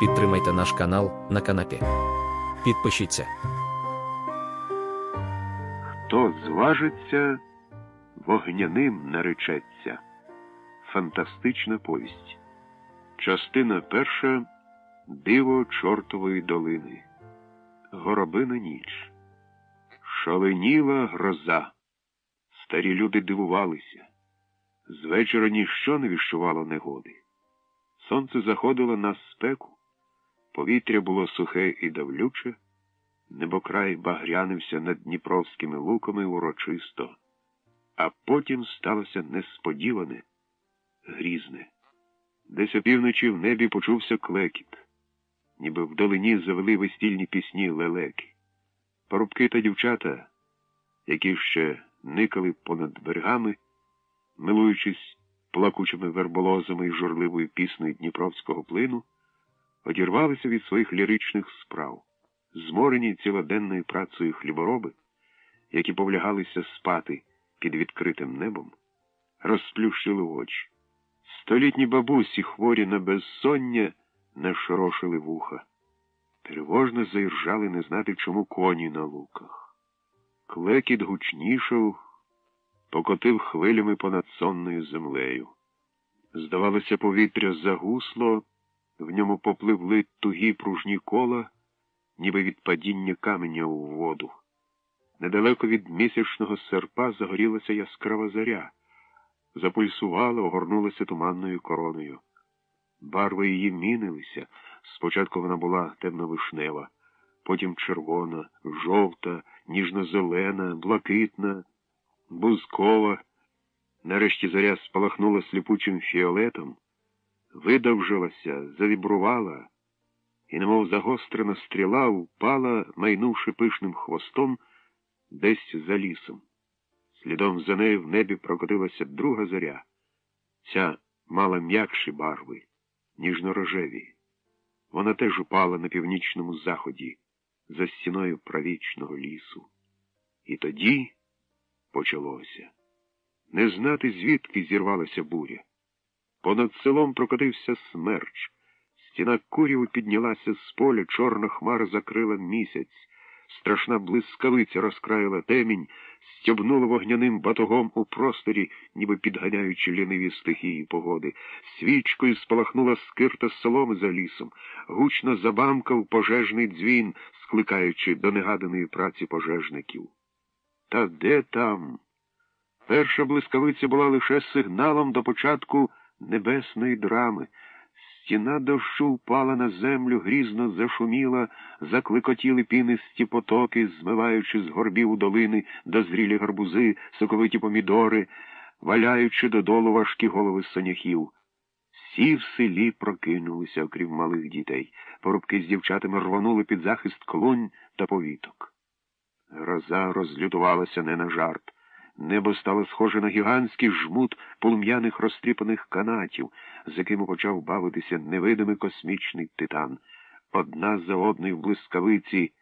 Підтримайте наш канал на канапі. Підпишіться. Хто зважиться, вогняним наречеться. Фантастична повість. Частина перша Диво чортової долини. Горобина ніч. Шаленіла гроза. Старі люди дивувалися. З вечора ніщо не віщувало негоди. Сонце заходило на спеку, повітря було сухе і давлюче, небокрай багрянився над дніпровськими луками урочисто, а потім сталося несподіване, грізне. Десь опівночі в небі почувся клекіт, ніби вдалині завели весільні пісні лелеки. Парубки та дівчата, які ще никали понад берегами, милуючись плакучими верболозами і журливою піснею Дніпровського плину, одірвалися від своїх ліричних справ, зморені цілоденною працею хлібороби, які повлягалися спати під відкритим небом, розплющили очі. Столітні бабусі, хворі на безсоння, нашорошили вуха. Тривожно заіржали не знати, чому коні на луках. Клекіт гучнішав, покотив хвилями понад сонною землею. Здавалося, повітря загусло, в ньому попливли тугі пружні кола, ніби від падіння каменя у воду. Недалеко від місячного серпа загорілася яскрава заря, запульсувала, огорнулася туманною короною. Барви її мінилися. Спочатку вона була темно-вишнева, потім червона, жовта, ніжно-зелена, блакитна, бузкова. Нарешті заря спалахнула сліпучим фіолетом, видовжилася, завібрувала, і, немов загострена стріла, впала, майнувши пишним хвостом, десь за лісом. Слідом за нею в небі прокотилася друга зоря. Ця мала м'якші барви, ніжно-рожеві. Вона теж упала на північному заході, за стіною правічного лісу. І тоді почалося. Не знати, звідки зірвалася буря. Понад селом прокотився смерч. Стіна курів піднялася з поля, чорна хмара закрила місяць. Страшна блискавиця розкраїла темінь, стьобнула вогняним батогом у просторі, ніби підганяючи ліниві стихії погоди. Свічкою спалахнула скирта соломи за лісом, гучно забамкав пожежний дзвін, скликаючи до негаданої праці пожежників. Та де там? Перша блискавиця була лише сигналом до початку небесної драми. Стіна дощу впала на землю, грізно зашуміла, закликотіли пінисті потоки, змиваючи з горбів долини дозрілі гарбузи, соковиті помідори, валяючи додолу важкі голови соняхів. Всі в селі прокинулися, окрім малих дітей. Порубки з дівчатами рванули під захист клунь та повіток. Гроза розлютувалася не на жарт. Небо стало схоже на гігантський жмут полум'яних розтріпаних канатів, з якими почав бавитися невидимий космічний титан. Одна за одною в блискавиці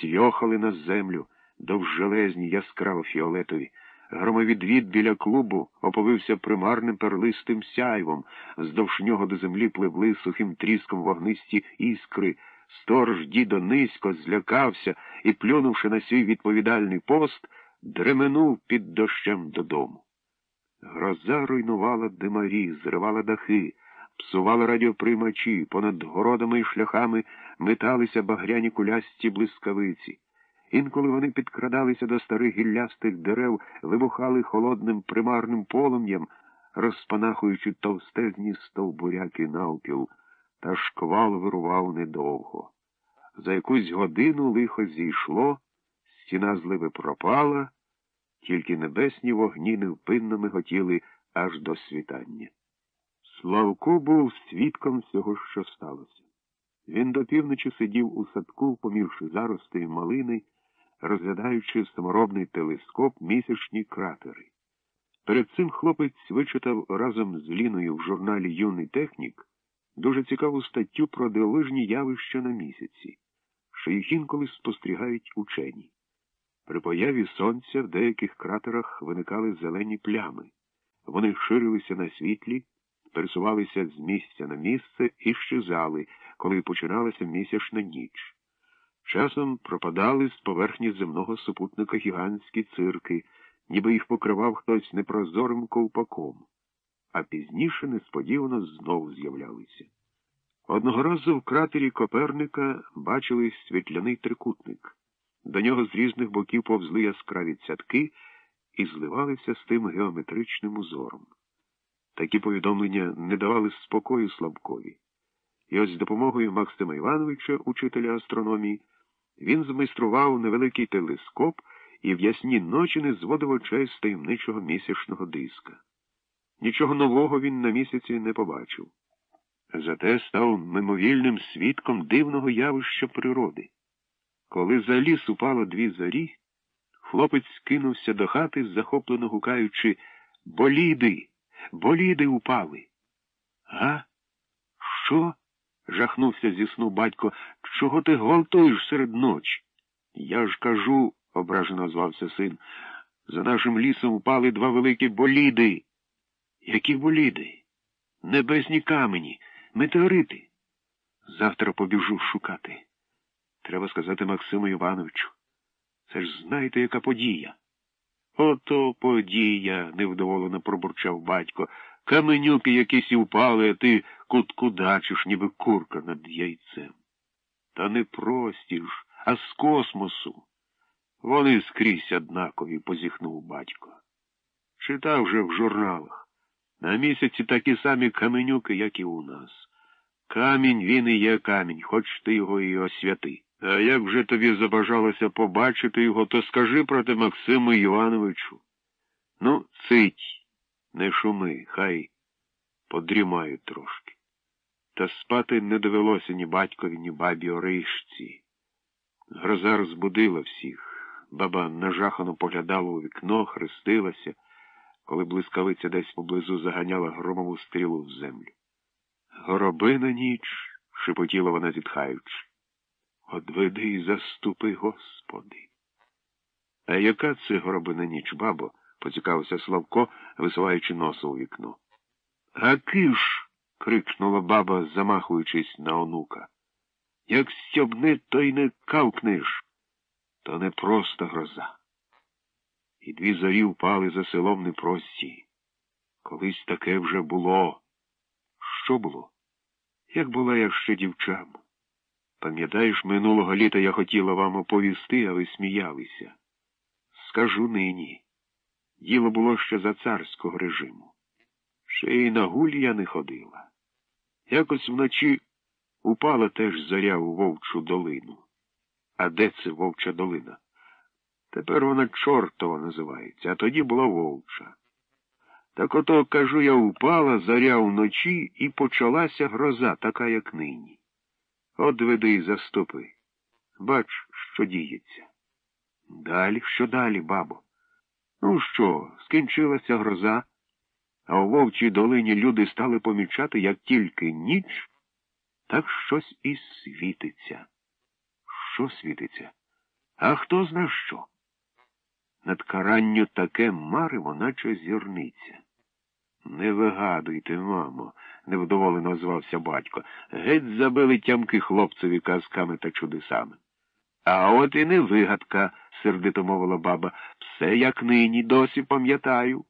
цьохали на землю довжелезні яскраво фіолетові. Громовідвід біля клубу оповився примарним перлистим сяйвом, здовж нього до землі пливли сухим тріском вогнисті іскри. Сторож дідо низько злякався і, плюнувши на свій відповідальний пост, дременув під дощем додому. Гроза руйнувала димарі, зривала дахи, псувала радіоприймачі, понад городами і шляхами металися багряні кулясті блискавиці. Інколи вони підкрадалися до старих гіллястих дерев, вибухали холодним примарним полум'ям, розпанахуючи товстезні стовбуряки навпіл, та шквал вирував недовго. За якусь годину лихо зійшло. Стіна зливи пропала, тільки небесні вогні невпинно миготіли аж до світання. Славко був свідком всього, що сталося. Він до півночі сидів у садку, помірши заростої малини, розглядаючи саморобний телескоп місячні кратери. Перед цим хлопець вичитав разом з Ліною в журналі Юний технік дуже цікаву статтю про дивовижні явища на місяці, що їх інколи спостерігають учені. При появі сонця в деяких кратерах виникали зелені плями. Вони ширилися на світлі, пересувалися з місця на місце і щезали, коли починалася місячна ніч. Часом пропадали з поверхні земного супутника гігантські цирки, ніби їх покривав хтось непрозорим ковпаком, а пізніше несподівано знов з'являлися. Одного разу в кратері Коперника бачили світляний трикутник. До нього з різних боків повзли яскраві цятки і зливалися з тим геометричним узором. Такі повідомлення не давали спокою Слабкові. І ось з допомогою Максима Івановича, учителя астрономії, він змайстрував невеликий телескоп і в ясні ночі не зводив очей з таємничого місячного диска. Нічого нового він на місяці не побачив. Зате став мимовільним свідком дивного явища природи. Коли за ліс упало дві зорі, хлопець кинувся до хати, захоплено гукаючи Боліди, боліди упали. Га? Що? жахнувся зі сну батько. Чого ти гвалтуєш серед ночі? Я ж кажу, ображено звався син, за нашим лісом упали два великі боліди. Які боліди? Небесні камені, метеорити. Завтра побіжу шукати. Треба сказати Максиму Івановичу. Це ж знаєте, яка подія. Ото подія, невдоволено пробурчав батько. Каменюки якісь і впали, а ти куткудачиш, ніби курка над яйцем. Та не прості ж, а з космосу. Вони скрізь однакові, позіхнув батько. Читав же в журналах. На місяці такі самі каменюки, як і у нас. Камінь він і є камінь, хоч ти його і освяти. А як вже тобі забажалося побачити його, то скажи проти Максиму Івановичу. Ну, цить, не шуми, хай подрімають трошки. Та спати не довелося ні батькові, ні бабі Оришці. Гроза розбудила всіх. Баба нажахано поглядала у вікно, хрестилася, коли блискавиця десь поблизу заганяла громову стрілу в землю. Горобина ніч, шепотіла вона, зітхаючи. Одведи і заступи, Господи. А яка це горобина ніч, бабо? поцікавився Славко, висуваючи носа у вікно. А киш. крикнула баба, замахуючись на онука. Як стьобне, то й не кавкнеш. То не просто гроза. І дві зорі впали за селом непрості. Колись таке вже було. Що було? Як була я ще дівчам? Пам'ятаєш, минулого літа я хотіла вам оповісти, а ви сміялися. Скажу нині. Діло було ще за царського режиму. Ще й на гуль я не ходила. Якось вночі упала теж зоря у вовчу долину. А де це вовча долина? Тепер вона чортова називається, а тоді була вовча. Так ото, кажу, я упала заря вночі і почалася гроза, така, як нині. От веди і заступи. Бач, що діється. Далі, що далі, бабо? Ну що, скінчилася гроза, а у вовчій долині люди стали помічати, як тільки ніч, так щось і світиться. Що світиться? А хто зна що? Над каранню таке марево, наче зірниця. Не вигадуйте, мамо, невдоволено звався батько. Геть забили тямки хлопцеві казками та чудесами. А от і не вигадка, сердито мовила баба. Все як нині, досі пам'ятаю.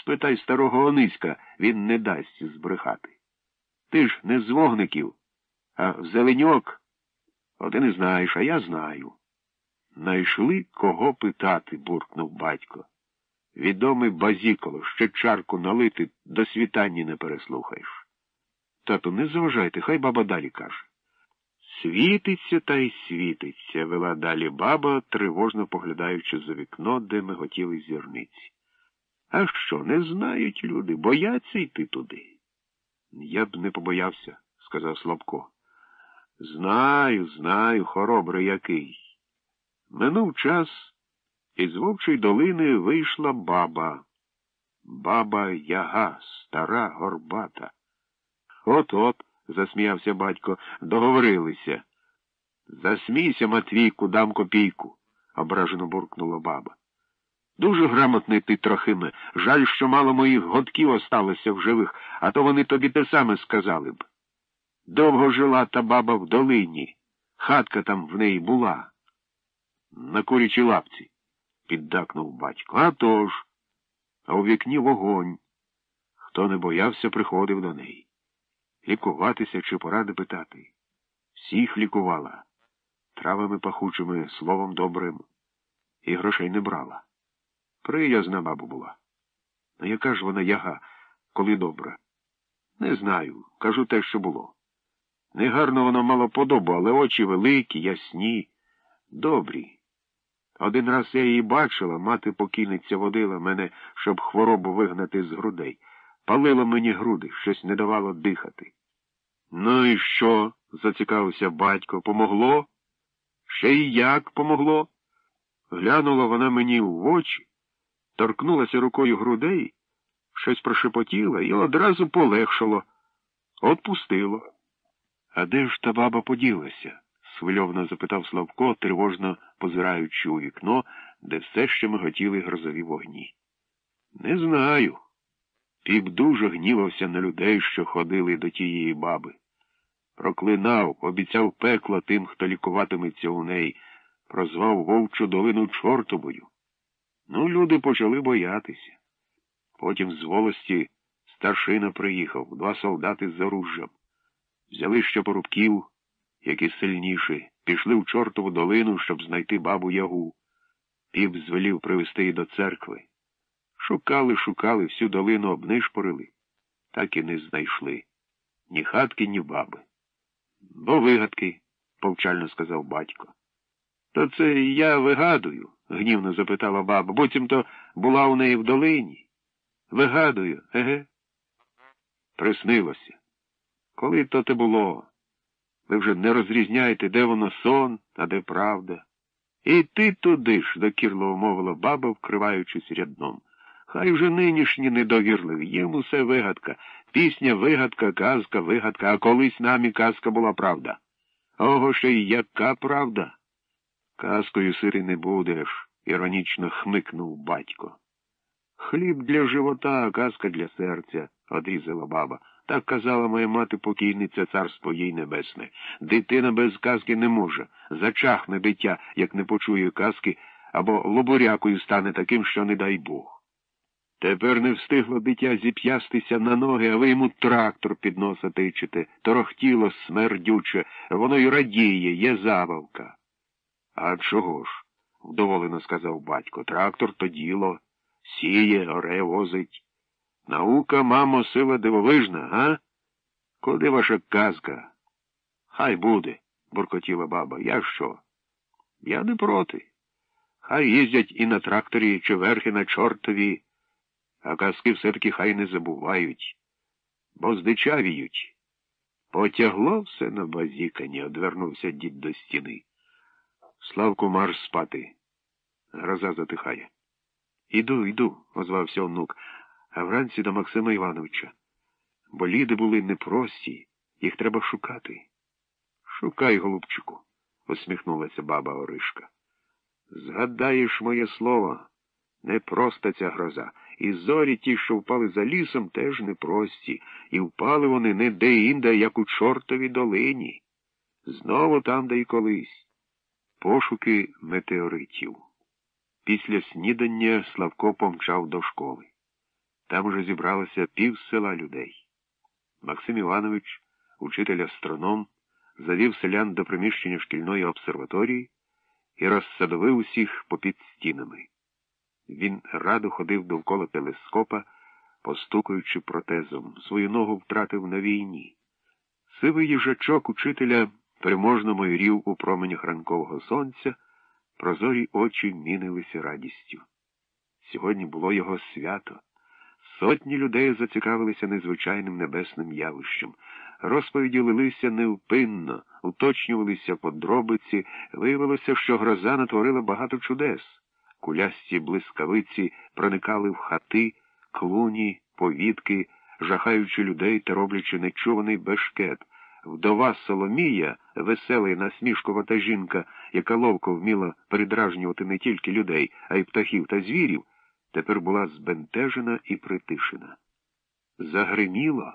Спитай старого Ониська, він не дасть збрехати. Ти ж не з вогників, а в зеленьок. От і не знаєш, а я знаю. Найшли кого питати, буркнув батько. Відомий базіколо, ще чарку налити, до світання не переслухаєш. Тату, не заважайте, хай баба далі каже. Світиться та й світиться, вела далі баба, тривожно поглядаючи за вікно, де ми готіли зірниці. А що, не знають люди, бояться йти туди? Я б не побоявся, сказав Слабко. Знаю, знаю, хоробрий який. Минув час, і з вовчої долини вийшла баба. Баба яга, стара, горбата. От-от, засміявся батько, договорилися. Засмійся, Матвійку, дам копійку, ображено буркнула баба. Дуже грамотний ти, Трохиме. Жаль, що мало моїх годків осталося в живих, а то вони тобі те саме сказали б. Довго жила та баба в долині. Хатка там в неї була. На курячій лапці, піддакнув батько. А тож, а у вікні вогонь. Хто не боявся, приходив до неї. Лікуватися чи поради питати. Всіх лікувала, травами пахучими, словом добрим, і грошей не брала. Приязна баба була. Ну яка ж вона яга, коли добра? Не знаю, кажу те, що було. Негарно воно мало подобу, але очі великі, ясні, добрі. Один раз я її бачила, мати покійниця водила мене, щоб хворобу вигнати з грудей. Палила мені груди, щось не давало дихати. Ну і що? зацікавився батько. Помогло? Ще й як помогло? Глянула вона мені в очі, торкнулася рукою грудей, щось прошепотіла і одразу полегшало, отпустило. А де ж та баба поділася? свильовно запитав Славко, тривожно позираючи у вікно, де все ще миготіли грозові вогні. Не знаю. Піп дуже гнівався на людей, що ходили до тієї баби. Проклинав, обіцяв пекло тим, хто лікуватиметься у неї, прозвав вовчу долину чортовою. Ну, люди почали боятися. Потім з волості старшина приїхав, два солдати з оружжям. Взяли ще порубків, які сильніші, пішли в чортову долину, щоб знайти бабу ягу. Піп звелів привезти її до церкви. Шукали, шукали, всю долину обнишпорили, так і не знайшли. Ні хатки, ні баби. Бо вигадки, повчально сказав батько. То це я вигадую, гнівно запитала баба. Буцімто була у неї в долині. Вигадую, еге? Приснилося. Коли то те було? Ви вже не розрізняєте, де воно сон, а де правда. І ти туди ж, докірливо мовила баба, вкриваючись рядном. Хай вже нинішні недовірливі, їм усе вигадка. Пісня вигадка, казка, вигадка, а колись нам і казка була правда. Ого ще й яка правда? Казкою сири не будеш, іронічно хмикнув батько. Хліб для живота, а казка для серця, одрізала баба. Так казала моя мати покійниця царство їй небесне. Дитина без казки не може. Зачахне дитя, як не почує казки, або лобурякою стане таким, що не дай Бог. Тепер не встигло дитя зіп'ястися на ноги, а ви йому трактор під носа тичите, торохтіло смердюче, воно й радіє, є забавка. А чого ж? вдоволено сказав батько. Трактор то діло, сіє, оре, возить. Наука, мамо, сила дивовижна, га? Куди ваша казка? Хай буде, буркотіла баба. Я що? Я не проти. Хай їздять і на тракторі, чи верхи на чортові, а казки все-таки хай не забувають, бо здичавіють. Потягло все на базікані, одвернувся дід до стіни. Славку марш спати. Гроза затихає. Іду, іду, озвався онук а вранці до Максима Івановича. Бо ліди були непрості, їх треба шукати. Шукай, голубчику, усміхнулася баба Оришка. Згадаєш моє слово, непроста ця гроза. І зорі ті, що впали за лісом, теж непрості, і впали вони не де-інде, як у чортовій долині. Знову там, де й колись. Пошуки метеоритів. Після снідання Славко помчав до школи. Там уже зібралося пів села людей. Максим Іванович, учитель астроном, завів селян до приміщення шкільної обсерваторії і розсадовив усіх попід стінами. Він радо ходив довкола телескопа, постукуючи протезом. Свою ногу втратив на війні. Сивий їжачок учителя переможно майорів у променях ранкового сонця, прозорі очі мінилися радістю. Сьогодні було його свято. Сотні людей зацікавилися незвичайним небесним явищем. Розповіді лилися невпинно, уточнювалися подробиці, виявилося, що гроза натворила багато чудес. Кулясті блискавиці проникали в хати, клуні, повітки, жахаючи людей та роблячи нечуваний бешкет. Вдова Соломія, весела і насмішкувата жінка, яка ловко вміла передражнювати не тільки людей, а й птахів та звірів тепер була збентежена і притишена. Загриміло.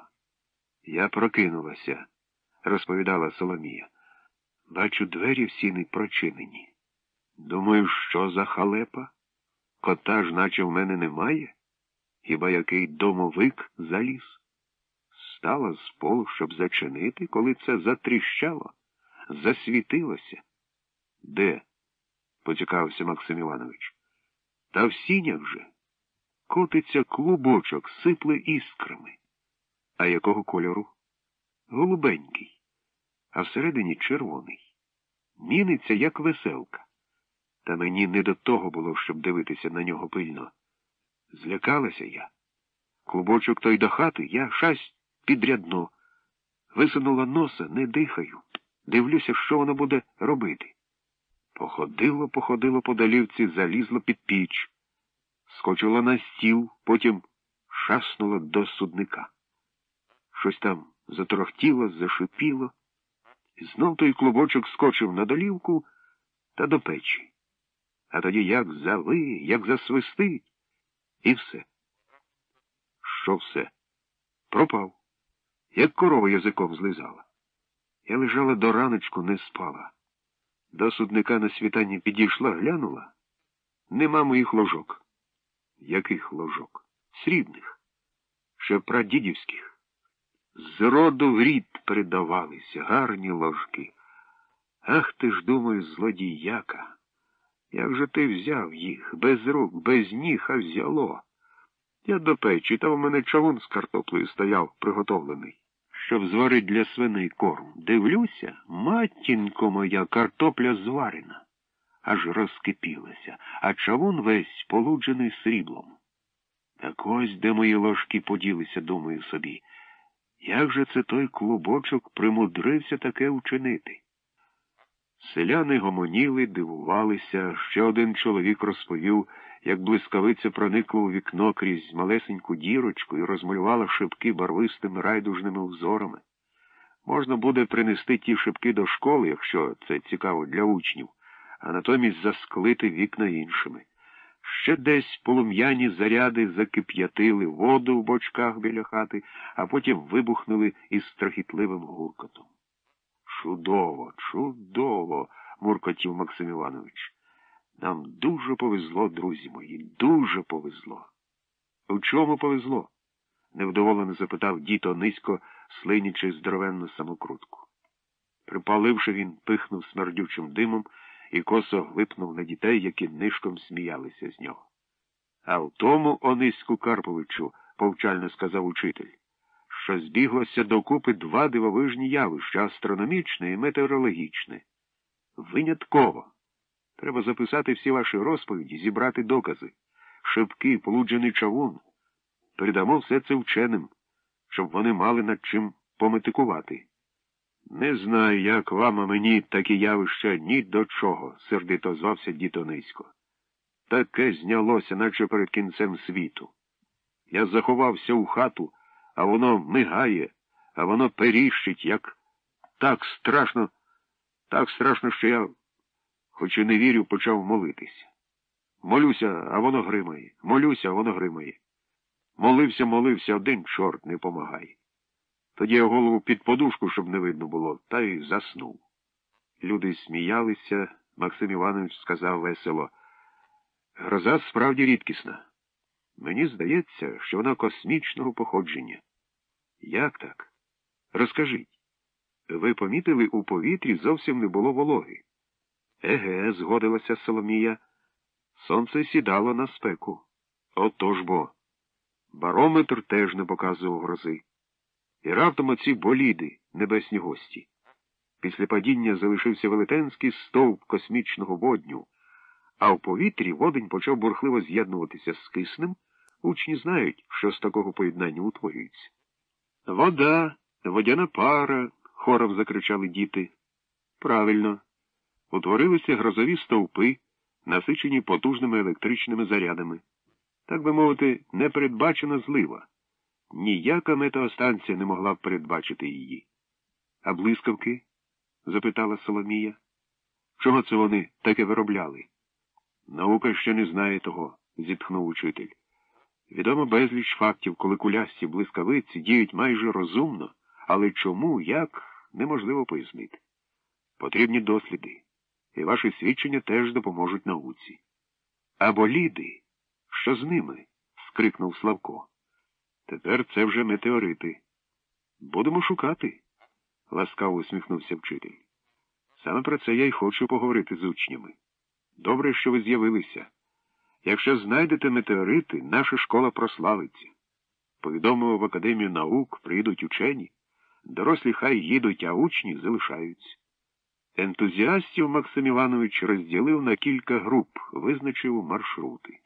Я прокинулася. розповідала Соломія. Бачу, двері в сіни прочинені. Думаю, що за халепа? Кота ж наче в мене немає. Хіба який домовик заліз? Стала з полу, щоб зачинити, коли це затріщало, засвітилося. Де? поцікавився Максим Іванович. Та в сінях же. Котиться клубочок, сипле іскрами. А якого кольору? Голубенький, а всередині червоний. Міниться, як веселка. Та мені не до того було, щоб дивитися на нього пильно. Злякалася я. Клубочок той до хати, я шасть підрядно. Висунула носа, не дихаю. Дивлюся, що воно буде робити. Походило, походило по долівці, залізло під піч, скочила на стіл, потім шаснула до судника. Щось там заторохтіло, зашипіло, і знов той клубочок скочив на долівку та до печі. А тоді як зави, як засвистить, і все. Що все? Пропав, як корова язиком злизала. Я лежала до раночку, не спала. До судника на світанні підійшла, глянула. Нема моїх ложок. Яких ложок? Срібних, ще прадідівських. З роду в рід передавалися гарні ложки. Ах ти ж, думаю, злодіяка. Як же ти взяв їх без рук, без ніг, а взяло? Я до печі, та в мене чавун з картоплею стояв приготовлений, щоб зварить для свиней корм. Дивлюся, матінко моя картопля зварена, аж розкипілася, а чавун весь полуджений сріблом. Так ось де мої ложки поділися, думаю собі. Як же це той клубочок примудрився таке учинити? Селяни гомоніли, дивувалися. Ще один чоловік розповів, як блискавиця проникла у вікно крізь малесеньку дірочку і розмалювала шибки барвистими райдужними узорами. Можна буде принести ті шибки до школи, якщо це цікаво для учнів, а натомість засклити вікна іншими. Ще десь полум'яні заряди закип'ятили воду в бочках біля хати, а потім вибухнули із страхітливим гуркотом. Чудово, чудово, муркотів Максим Іванович. Нам дуже повезло, друзі мої, дуже повезло. У чому повезло? невдоволено запитав діто низько, слинячи здоровенну самокрутку. Припаливши, він пихнув смердючим димом і косо глипнув на дітей, які нишком сміялися з нього. А в тому, Ониську Карповичу, повчально сказав учитель що збіглося докупи два дивовижні явища астрономічне і метеорологічне. Винятково. Треба записати всі ваші розповіді, зібрати докази, шибки, полуджений чавун. Передамо все це вченим, щоб вони мали над чим пометикувати. Не знаю, як вам, а мені такі явища ні до чого, сердито звався дітонисько. Таке знялося, наче перед кінцем світу. Я заховався у хату а воно мигає, а воно періщить, як так страшно, так страшно, що я, хоч і не вірю, почав молитися. Молюся, а воно гримає. Молюся, а воно гримає. Молився, молився, один чорт не помагає. Тоді я голову під подушку, щоб не видно було, та й заснув. Люди сміялися, Максим Іванович сказав весело. Гроза справді рідкісна. Мені здається, що вона космічного походження. Як так? Розкажіть. Ви помітили, у повітрі зовсім не було вологи. Еге, згодилася Соломія. Сонце сідало на спеку. Отож бо. Барометр теж не показував грози. І раптом оці боліди, небесні гості. Після падіння залишився велетенський стовп космічного водню, а в повітрі водень почав бурхливо з'єднуватися з киснем. Учні знають, що з такого поєднання утворюється. Вода, водяна пара, хором закричали діти. Правильно. Утворилися грозові стовпи, насичені потужними електричними зарядами. Так би мовити, непередбачена злива. Ніяка метеостанція не могла б передбачити її. А блискавки? запитала Соломія. Чого це вони таке виробляли? Наука ще не знає того, зітхнув учитель. Відомо безліч фактів, коли кулясті блискавиці діють майже розумно, але чому, як, неможливо пояснити. Потрібні досліди, і ваші свідчення теж допоможуть науці. А боліди, що з ними? скрикнув Славко. Тепер це вже метеорити. Будемо шукати, ласкаво усміхнувся вчитель. Саме про це я й хочу поговорити з учнями. Добре, що ви з'явилися. Якщо знайдете метеорити, наша школа прославиться. Повідомимо в Академію наук, приїдуть учені, дорослі хай їдуть, а учні залишаються. Ентузіастів Максим Іванович розділив на кілька груп, визначив маршрути.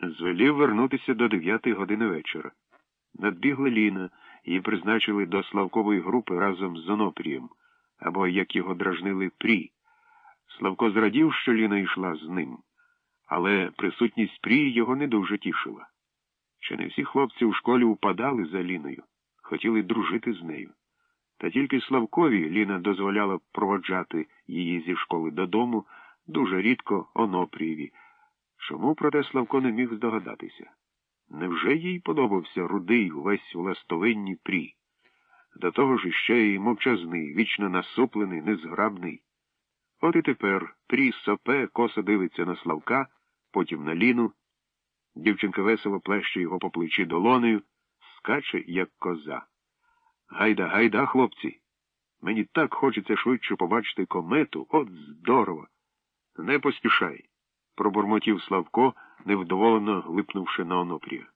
Звелів вернутися до дев'ятої години вечора. Надбігла Ліна, її призначили до Славкової групи разом з Зонопрієм, або, як його дражнили, Прі. Славко зрадів, що Ліна йшла з ним, але присутність Прі його не дуже тішила. Ще не всі хлопці у школі упадали за Ліною, хотіли дружити з нею. Та тільки Славкові Ліна дозволяла проводжати її зі школи додому, дуже рідко Онопрієві. Чому, проте, Славко не міг здогадатися? Невже їй подобався рудий увесь у ластовинні прі? До того ж іще й мовчазний, вічно насуплений, незграбний. От і тепер прі сопе косо дивиться на Славка, потім на Ліну. Дівчинка весело плеще його по плечі долонею, скаче, як коза. Гайда, гайда, хлопці. Мені так хочеться швидше побачити комету, от здорово. Не поспішай, пробурмотів Славко, невдоволено глипнувши на онопрія.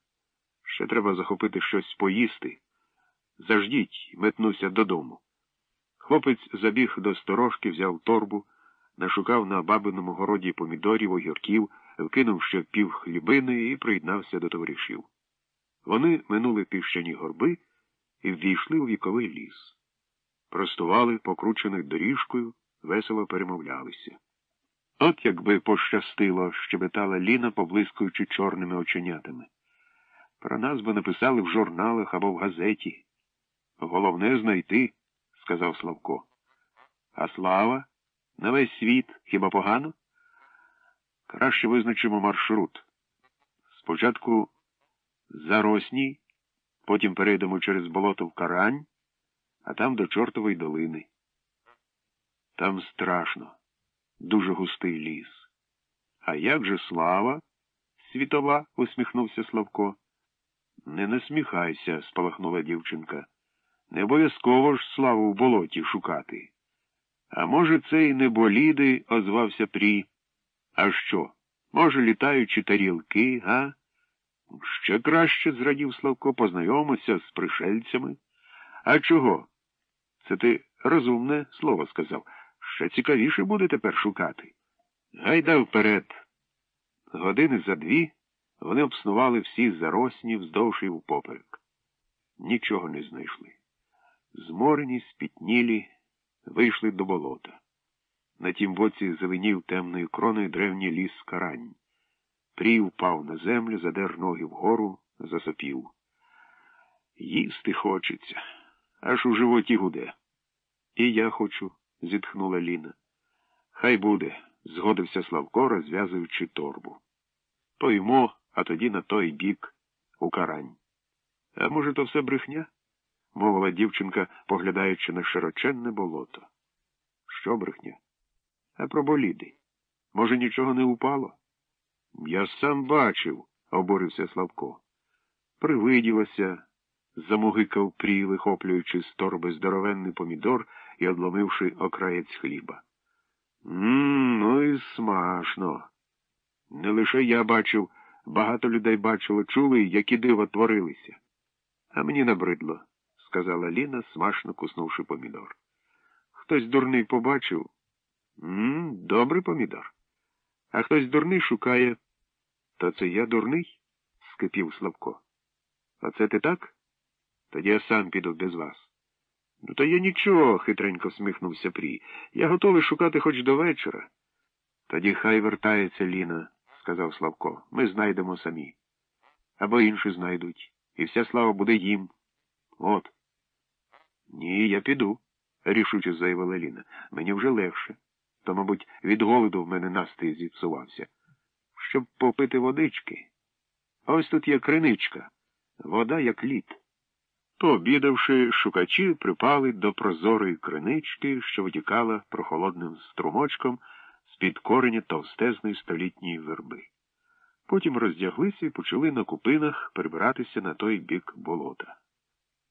Ще треба захопити щось поїсти. Заждіть, метнуся додому. Хлопець забіг до сторожки, взяв торбу, нашукав на бабиному городі помідорів, огірків, вкинув ще пів хлібини і приєднався до товаришів. Вони минули піщані горби і ввійшли у віковий ліс. Простували покрученою доріжкою, весело перемовлялися. От якби пощастило, щебетала Ліна, поблискуючи чорними оченятами. Про нас би написали в журналах або в газеті. Головне знайти, сказав Славко. А слава на весь світ хіба погано? Краще визначимо маршрут. Спочатку Заросній, потім перейдемо через болото в Карань, а там до Чортової долини. Там страшно, дуже густий ліс. А як же слава? Світова, усміхнувся Славко. Не насміхайся, спалахнула дівчинка. Не обов'язково ж славу в болоті шукати. А може, це й не боліди, озвався Прі. А що? Може, літаючі тарілки, га? Ще краще, зрадів Славко, познайомися з пришельцями. А чого? Це ти розумне слово сказав. Ще цікавіше буде тепер шукати. Гайда вперед. Години за дві вони обснували всі заросні вздовж і впоперек. Нічого не знайшли. Зморені, спітнілі, вийшли до болота. На тім боці зеленів темною кроною древній ліс карань. Прій впав на землю, задер ноги вгору, засопів. Їсти хочеться, аж у животі гуде. І я хочу, зітхнула Ліна. Хай буде, згодився Славко, розв'язуючи торбу. Поймо, а тоді на той бік у карань. А може, то все брехня? мовила дівчинка, поглядаючи на широченне болото. Що брехня? А про боліди. Може, нічого не упало? Я сам бачив, обурився Славко. Привиділося, замугикав прій, вихоплюючи з торби здоровенний помідор і одломивши окраєць хліба. Мм, ну і смашно. Не лише я бачив, багато людей бачило, чули, які диво творилися. А мені набридло, сказала Ліна, смашно куснувши помідор. Хтось дурний побачив. Мм, добрий помідор. А хтось дурний шукає. То це я дурний? скипів Славко. А це ти так? Тоді я сам піду без вас. Ну, то я нічого, хитренько всміхнувся Прій. Я готовий шукати хоч до вечора. Тоді хай вертається Ліна, сказав Славко. Ми знайдемо самі. Або інші знайдуть. І вся слава буде їм. От. Ні, я піду, рішуче заявила Ліна. Мені вже легше. То, мабуть, від голоду в мене настрій зіпсувався. Щоб попити водички. Ось тут є криничка, вода як лід. Пообідавши, шукачі припали до прозорої кринички, що витікала прохолодним струмочком з-під кореня товстезної столітньої верби. Потім роздяглися і почали на купинах перебиратися на той бік болота.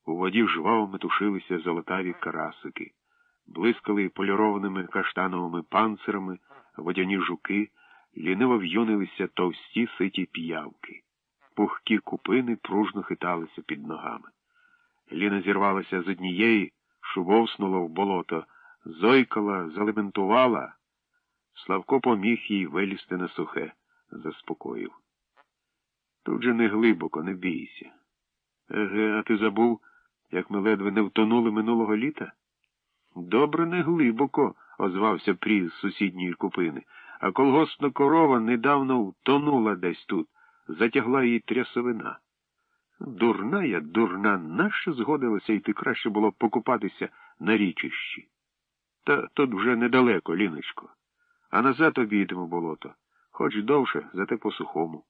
У воді жваво метушилися золотаві карасики, блискали полірованими каштановими панцирами водяні жуки, ліниво в'юнилися товсті ситі піявки. Пухкі купини пружно хиталися під ногами. Ліна зірвалася з однієї, шубовснула в болото, зойкала, залементувала. Славко поміг їй вилізти на сухе, заспокоїв. Тут же не глибоко, не бійся. Еге, а ти забув, як ми ледве не втонули минулого літа? Добре, не глибоко, озвався Прі з сусідньої купини, а колгоспна корова недавно втонула десь тут, затягла її трясовина. Дурна я, дурна, нащо згодилася йти краще було покупатися на річищі? Та тут вже недалеко, ліночко. А назад обійдемо болото, хоч довше, зате по сухому.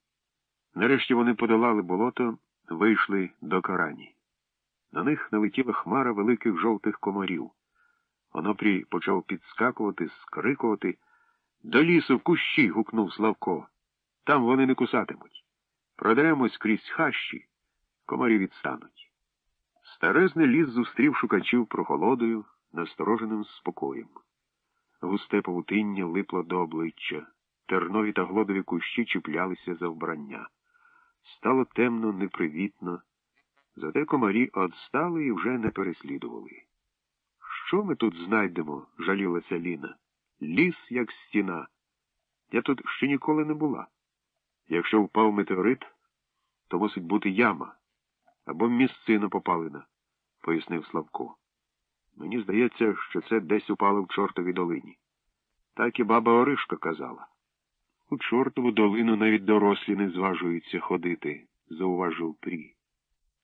Нарешті вони подолали болото, вийшли до карані. На них налетіла хмара великих жовтих комарів. Онопрій почав підскакувати, скрикувати. До лісу в кущі. гукнув Славко. Там вони не кусатимуть. Продеремось крізь хащі, комарі відстануть. Старезний ліс зустрів шукачів прохолодою, настороженим спокоєм. Густе павутиння липло до обличчя, тернові та глодові кущі чіплялися за вбрання. Стало темно, непривітно, зате комарі отстали і вже не переслідували. Що ми тут знайдемо? жалілася Ліна. Ліс, як стіна. Я тут ще ніколи не була. Якщо впав метеорит, то мусить бути яма або місцина попалина, пояснив Славко. Мені здається, що це десь упало в чортовій долині. Так і баба Оришка казала. У чортову долину навіть дорослі не зважуються ходити, зауважив Прі.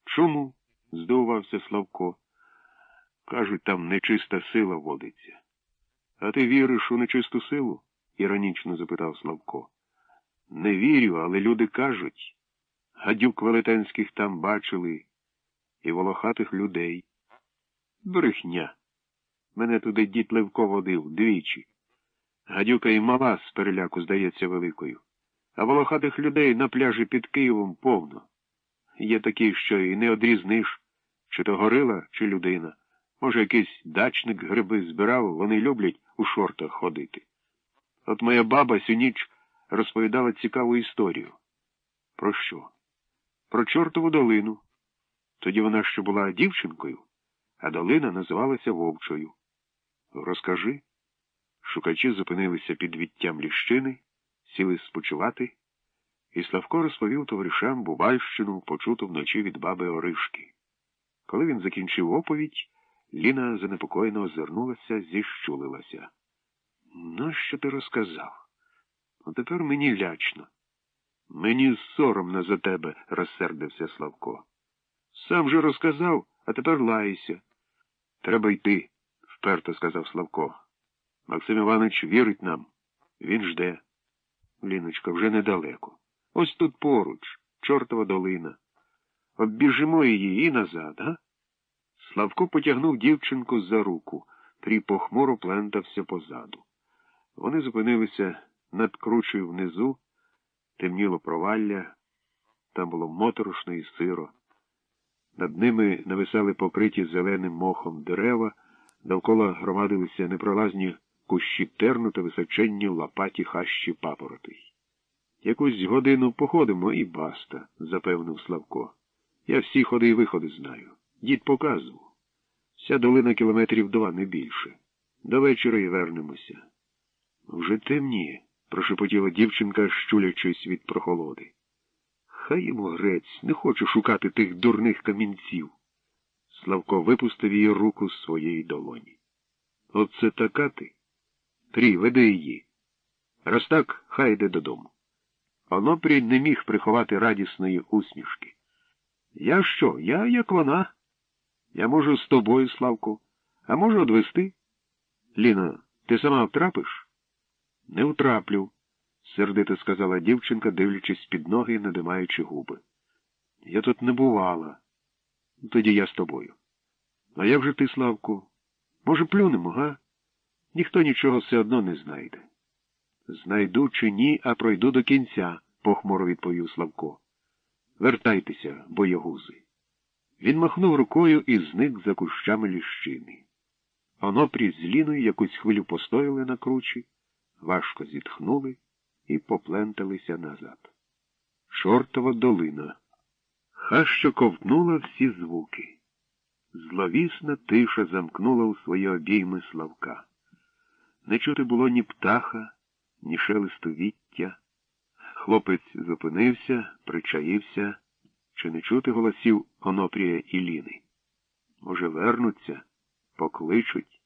Чому? здивувався Славко. Кажуть, там нечиста сила водиться. А ти віриш у нечисту силу? іронічно запитав Славко. Не вірю, але люди кажуть. Гадюк велетенських там бачили і волохатих людей. Брехня. Мене туди дід Левко водив двічі. Гадюка і мала з переляку здається великою, а волохатих людей на пляжі під Києвом повно. Є такі, що і не одрізниш, чи то горила, чи людина. Може, якийсь дачник гриби збирав, вони люблять у шортах ходити. От моя баба сю ніч розповідала цікаву історію. Про що? Про чортову долину. Тоді вона ще була дівчинкою, а долина називалася Вовчою. Розкажи. Шукачі зупинилися під відтям ліщини, сіли спочивати, і Славко розповів товаришам Бувальщину, почуту вночі від баби Оришки. Коли він закінчив оповідь, Ліна занепокоєно озирнулася, зіщулилася. Нащо ти розказав? Ну тепер мені лячно. Мені соромно за тебе, розсердився Славко. Сам же розказав, а тепер лаєшся. Треба йти, вперто сказав Славко. Максим Іванович вірить нам. Він жде. Ліночка, вже недалеко. Ось тут поруч, чортова долина. Оббіжимо її і назад, га? Славко потягнув дівчинку за руку, Трій похмуро плентався позаду. Вони зупинилися над кручею внизу, темніло провалля, там було моторошно і сиро. Над ними нависали покриті зеленим мохом дерева, довкола громадилися непролазні кущі терну та височенні лопаті хащі папоротей. Якусь годину походимо і баста, запевнив Славко. Я всі ходи і виходи знаю. Дід показував. Вся долина кілометрів два, не більше. До вечора й вернемося. Вже темніє, прошепотіла дівчинка, щулячись від прохолоди. Хай йому грець, не хочу шукати тих дурних камінців. Славко випустив її руку з своєї долоні. Оце така ти. Трій, веди її. Раз так, хай йде додому. Онопрій не міг приховати радісної усмішки. Я що? Я як вона? Я можу з тобою, Славку, а можу одвести. Ліна, ти сама втрапиш? Не втраплю, сердито сказала дівчинка, дивлячись під ноги і надимаючи губи. Я тут не бувала. Тоді я з тобою. А як же ти, Славку? Може, плюнемо, га? Ніхто нічого все одно не знайде. Знайду чи ні, а пройду до кінця, похмуро відповів Славко. Вертайтеся, боягузи. Він махнув рукою і зник за кущами ліщини. Онопрі з Ліною якусь хвилю постояли на кручі, важко зітхнули і попленталися назад. Чортова долина. Хащо ковтнула всі звуки. Зловісна тиша замкнула у свої обійми Славка. Не чути було ні птаха, ні шелесту віття. Хлопець зупинився, причаївся, чи не чути голосів Онопрія і Ліни. Може, вернуться, покличуть,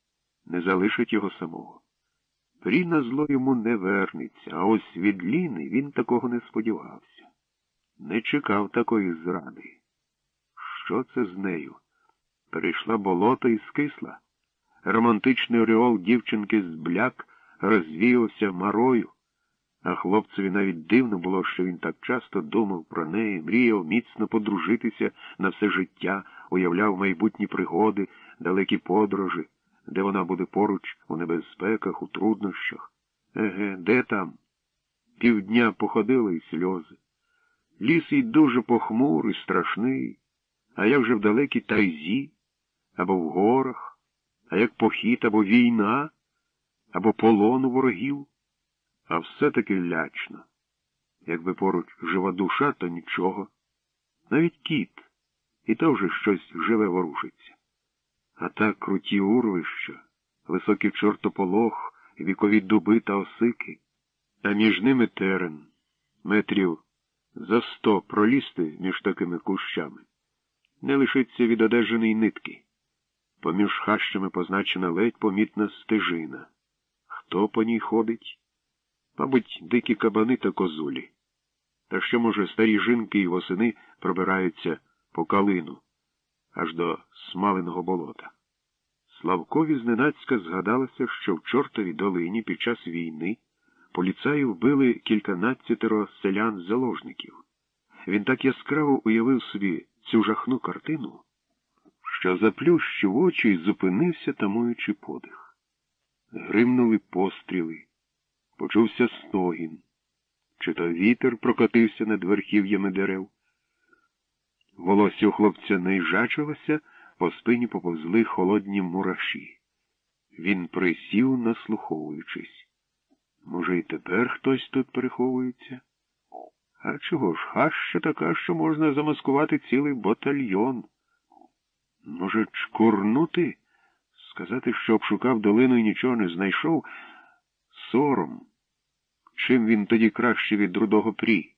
не залишать його самого. Прі зло йому не вернеться, а ось від Ліни він такого не сподівався. Не чекав такої зради. Що це з нею? Перейшла болото і скисла. Романтичний ореол дівчинки з бляк розвіявся марою, а хлопцеві навіть дивно було, що він так часто думав про неї, мріяв міцно подружитися на все життя, уявляв майбутні пригоди, далекі подорожі, де вона буде поруч у небезпеках, у труднощах. Еге, де там? Півдня походили й сльози. Ліс і дуже похмурий, страшний, а як же в далекій тайзі, або в горах, а як похід, або війна, або полон у ворогів, а все-таки лячно. Якби поруч жива душа, то нічого. Навіть кіт, і то вже щось живе ворушиться. А так круті урвища, високий чортополох, вікові дуби та осики, а між ними терен, метрів за сто пролізти між такими кущами, не лишиться від одержаної нитки. Поміж хащами позначена ледь помітна стежина. Хто по ній ходить? Мабуть, дикі кабани та козулі. Та що, може, старі жінки і восени пробираються по калину аж до смаленого болота. Славкові зненацька згадалося, що в Чортовій долині під час війни поліцаї вбили кільканадцятеро селян-заложників. Він так яскраво уявив собі цю жахну картину, що заплющив очі і зупинився, тамуючи подих. Гримнули постріли, почувся стогін, чи то вітер прокотився над верхів'ями дерев. Волосся у хлопця наїжачилося, по спині поповзли холодні мураші. Він присів, наслуховуючись. Може, і тепер хтось тут переховується? А чого ж, хаща така, що можна замаскувати цілий батальйон? Може, чкурнути? Сказати, що обшукав долину і нічого не знайшов? Сором. Чим він тоді краще від рудого прі?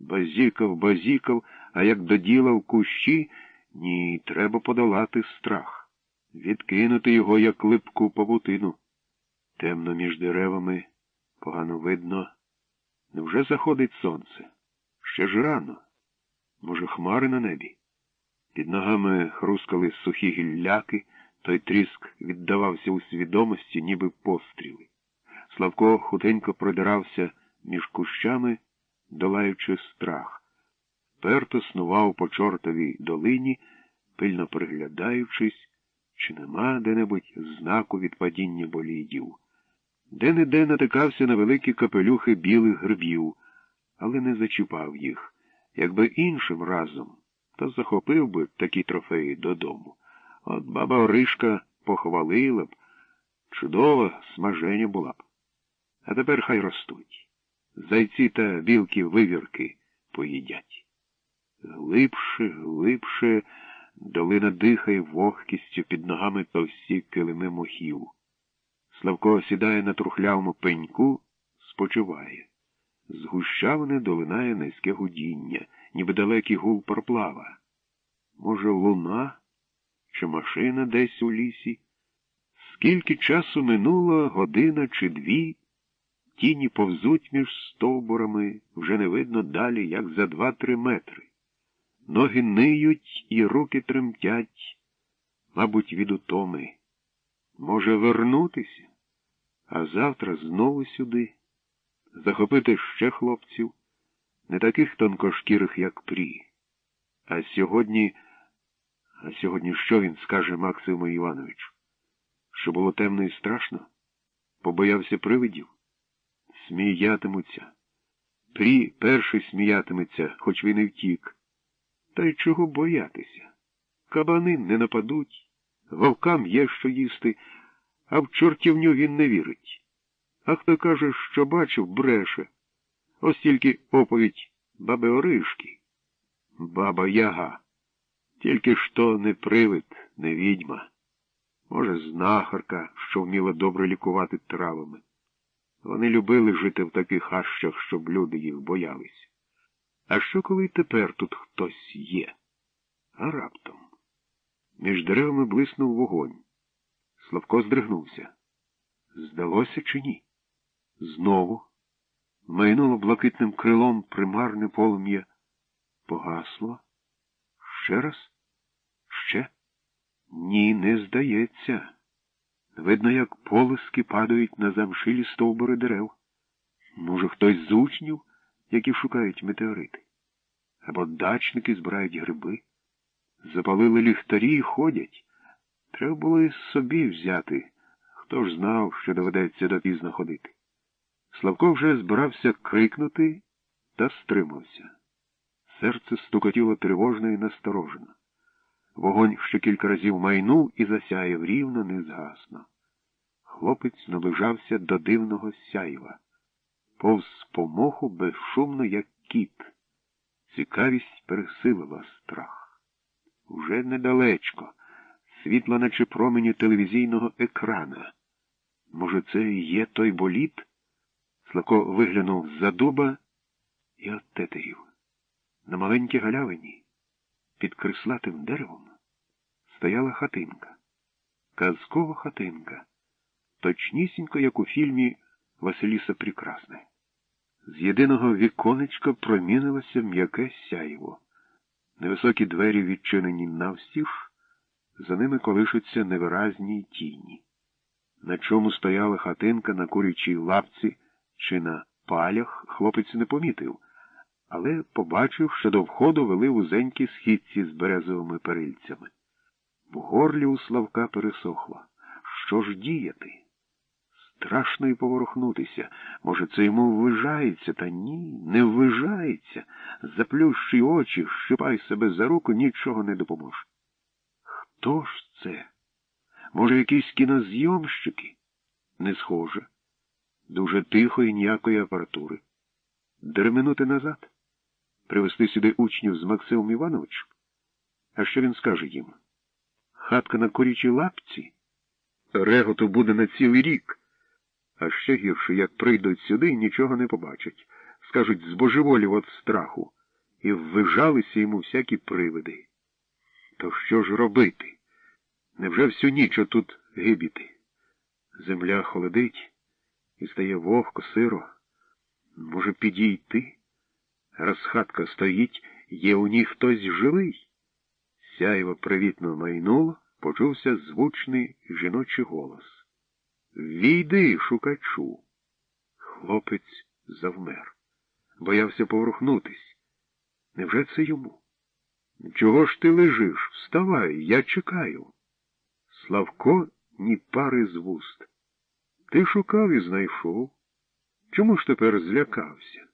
Базікав, базікав, а як до діла в кущі, ні, треба подолати страх, відкинути його, як липку павутину. Темно між деревами, погано видно. Невже заходить сонце? Ще ж рано. Може, хмари на небі? Під ногами хрускали сухі гілляки, той тріск віддавався у свідомості, ніби постріли. Славко хутенько продирався між кущами, долаючи страх. Перто снував по чортовій долині, пильно приглядаючись, чи нема де-небудь знаку від падіння болідів. Де-не-де натикався на великі капелюхи білих грибів, але не зачіпав їх. Якби іншим разом, то захопив би такі трофеї додому. От баба Оришка похвалила б, чудова смаження була б. А тепер хай ростуть. Зайці та білки вивірки поїдять. Глибше, глибше долина дихає вогкістю під ногами товсті килими мохів. Славко сідає на трухлявому пеньку, спочиває. З гущавини долинає низьке гудіння, ніби далекий гул парплава. Може, луна чи машина десь у лісі? Скільки часу минуло, година чи дві, тіні повзуть між стовбурами, вже не видно далі, як за два-три метри. Ноги ниють і руки тремтять, мабуть, від утоми. Може, вернутися, а завтра знову сюди, захопити ще хлопців, не таких тонкошкірих, як прі. А сьогодні А сьогодні що він скаже Максиму Івановичу? Що було темно і страшно? Побоявся привидів? Сміятимуться. Прі перший сміятиметься, хоч він і втік. Та й чого боятися? Кабани не нападуть, вовкам є що їсти, а в чортівню він не вірить. А хто каже, що бачив, бреше. Ось тільки оповідь баби Оришки. Баба Яга. Тільки що не привид, не відьма. Може, знахарка, що вміла добре лікувати травами. Вони любили жити в таких хащах, щоб люди їх боялися. А що, коли тепер тут хтось є? А раптом. Між деревами блиснув вогонь. Славко здригнувся. Здалося чи ні? Знову майнуло блакитним крилом примарне полум'я. Погасло. Ще раз? Ще? Ні, не здається. Видно, як полиски падають на замшилі стовбури дерев. Може, хтось з учнів, які шукають метеорити. Або дачники збирають гриби. Запалили ліхтарі і ходять. Треба було і собі взяти. Хто ж знав, що доведеться допізно ходити. Славко вже збирався крикнути та стримався. Серце стукотіло тривожно і насторожено. Вогонь ще кілька разів майнув і засяяв рівно, незгасно. Хлопець наближався до дивного сяйва, повз по моху безшумно, як кіт. Цікавість пересилила страх. Уже недалечко, світло, наче промені телевізійного екрана. Може, це і є той боліт? Славко виглянув з-за дуба і оттетеїв. На маленькій галявині, під крислатим деревом, стояла хатинка. Казкова хатинка, точнісінько, як у фільмі Василіса Прекрасне. З єдиного віконечка промінилося м'яке сяйво. Невисокі двері відчинені навстіж, за ними колишуться невиразні тіні. На чому стояла хатинка на курячій лапці чи на палях, хлопець не помітив, але побачив, що до входу вели вузенькі східці з березовими перильцями. В горлі у Славка пересохло. Що ж діяти? Страшно й поворухнутися. Може, це йому ввижається, та ні, не ввижається. Заплющуй очі, щипай себе за руку, нічого не допоможе. Хто ж це? Може, якісь кінозйомщики? Не схоже. Дуже тихо і ніякої апаратури. Дерменути назад? Привезти сюди учнів з Максимом Івановичем? А що він скаже їм? Хатка на корічій лапці? Реготу буде на цілий рік. А ще гірше, як прийдуть сюди нічого не побачать. Скажуть, збожеволів від страху, і ввижалися йому всякі привиди. То що ж робити? Невже всю ніч отут гибіти? Земля холодить і стає вогко, сиро. Може, підійти? Раз хатка стоїть, є у ній хтось живий. Сяйво привітно майнуло, почувся звучний жіночий голос. Війди, шукачу. Хлопець завмер. Боявся поворухнутись. Невже це йому? Чого ж ти лежиш? Вставай, я чекаю. Славко ні пари з вуст. Ти шукав і знайшов. Чому ж тепер злякався?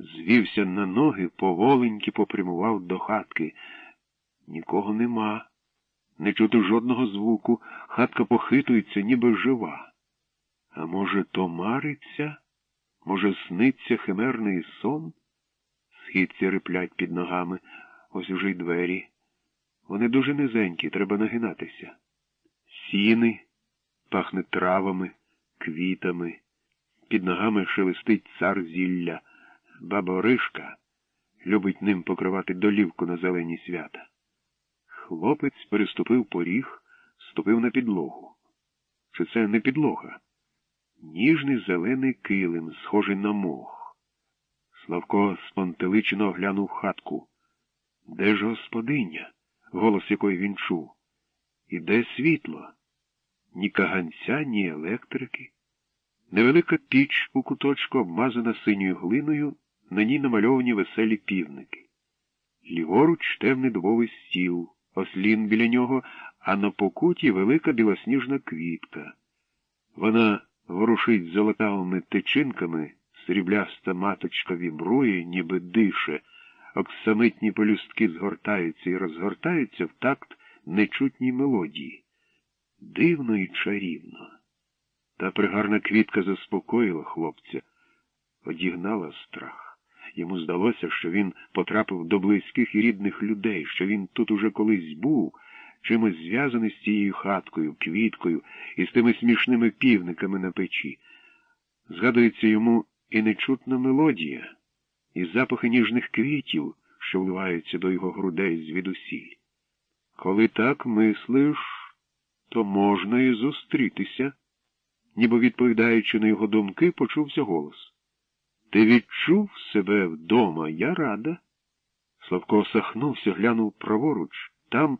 Звівся на ноги, поволеньки попрямував до хатки. Нікого нема. Не чути жодного звуку, хатка похитується, ніби жива. А може, то мариться? Може, сниться химерний сон? Східці риплять під ногами, ось уже й двері. Вони дуже низенькі, треба нагинатися. Сіни, пахне травами, квітами, під ногами шелестить цар зілля. Баба Оришка любить ним покривати долівку на зелені свята. Хлопець переступив поріг, ступив на підлогу. Чи це не підлога? Ніжний зелений килим, схожий на мох. Славко спонтеличено оглянув хатку. Де ж господиня, голос якої він чув? І де світло? Ні каганця, ні електрики. Невелика піч у куточку обмазана синьою глиною, на ній намальовані веселі півники. Ліворуч темний дубовий стіл ослін біля нього, а на покуті велика білосніжна квітка. Вона ворушить золотавими тичинками, срібляста маточка вібрує, ніби дише, оксамитні пелюстки згортаються і розгортаються в такт нечутній мелодії. Дивно і чарівно. Та пригарна квітка заспокоїла хлопця, одігнала страх. Йому здалося, що він потрапив до близьких і рідних людей, що він тут уже колись був, чимось зв'язаний з цією хаткою, квіткою і з тими смішними півниками на печі. Згадується йому і нечутна мелодія, і запахи ніжних квітів, що вливаються до його грудей звідусіль. Коли так мислиш, то можна і зустрітися, ніби відповідаючи на його думки, почувся голос. Ти відчув себе вдома, я рада. Славко осахнувся, глянув праворуч. Там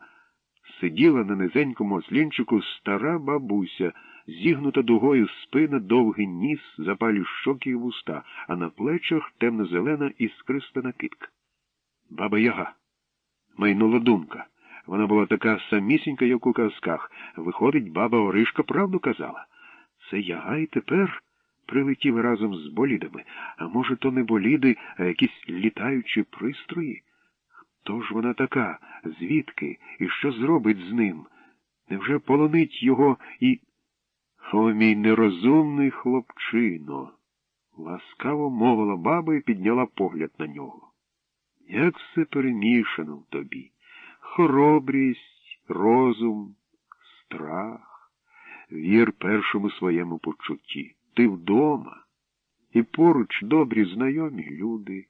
сиділа на низенькому ослінчику стара бабуся, зігнута дугою спина, довгий ніс, запалі щоки й вуста, а на плечах темно-зелена іскриста накидка. Баба Яга. Майнула думка. Вона була така самісінька, як у казках. Виходить, баба Оришка правду казала. Це яга й тепер прилетів разом з болідами. А може, то не боліди, а якісь літаючі пристрої? Хто ж вона така? Звідки? І що зробить з ним? Невже полонить його і. О, мій нерозумний хлопчино. Ласкаво мовила баба і підняла погляд на нього. Як все перемішано в тобі. Хоробрість, розум, страх, вір першому своєму почутті. Ти вдома, і поруч добрі знайомі люди.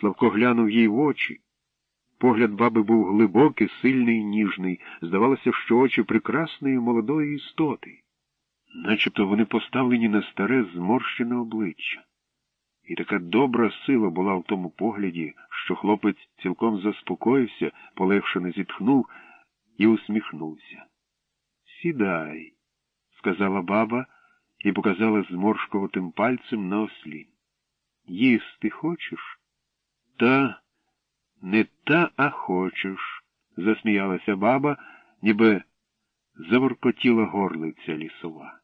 Славко глянув їй в очі. Погляд баби був глибокий, сильний і ніжний. Здавалося, що очі прекрасної молодої істоти, начебто вони поставлені на старе зморщене обличчя. І така добра сила була в тому погляді, що хлопець цілком заспокоївся, полегшено зітхнув і усміхнувся. Сідай, сказала баба і показала зморшкуватим пальцем на ослін. Їсти хочеш? Та не та, а хочеш, засміялася баба, ніби заворкотіла горлиця лісова.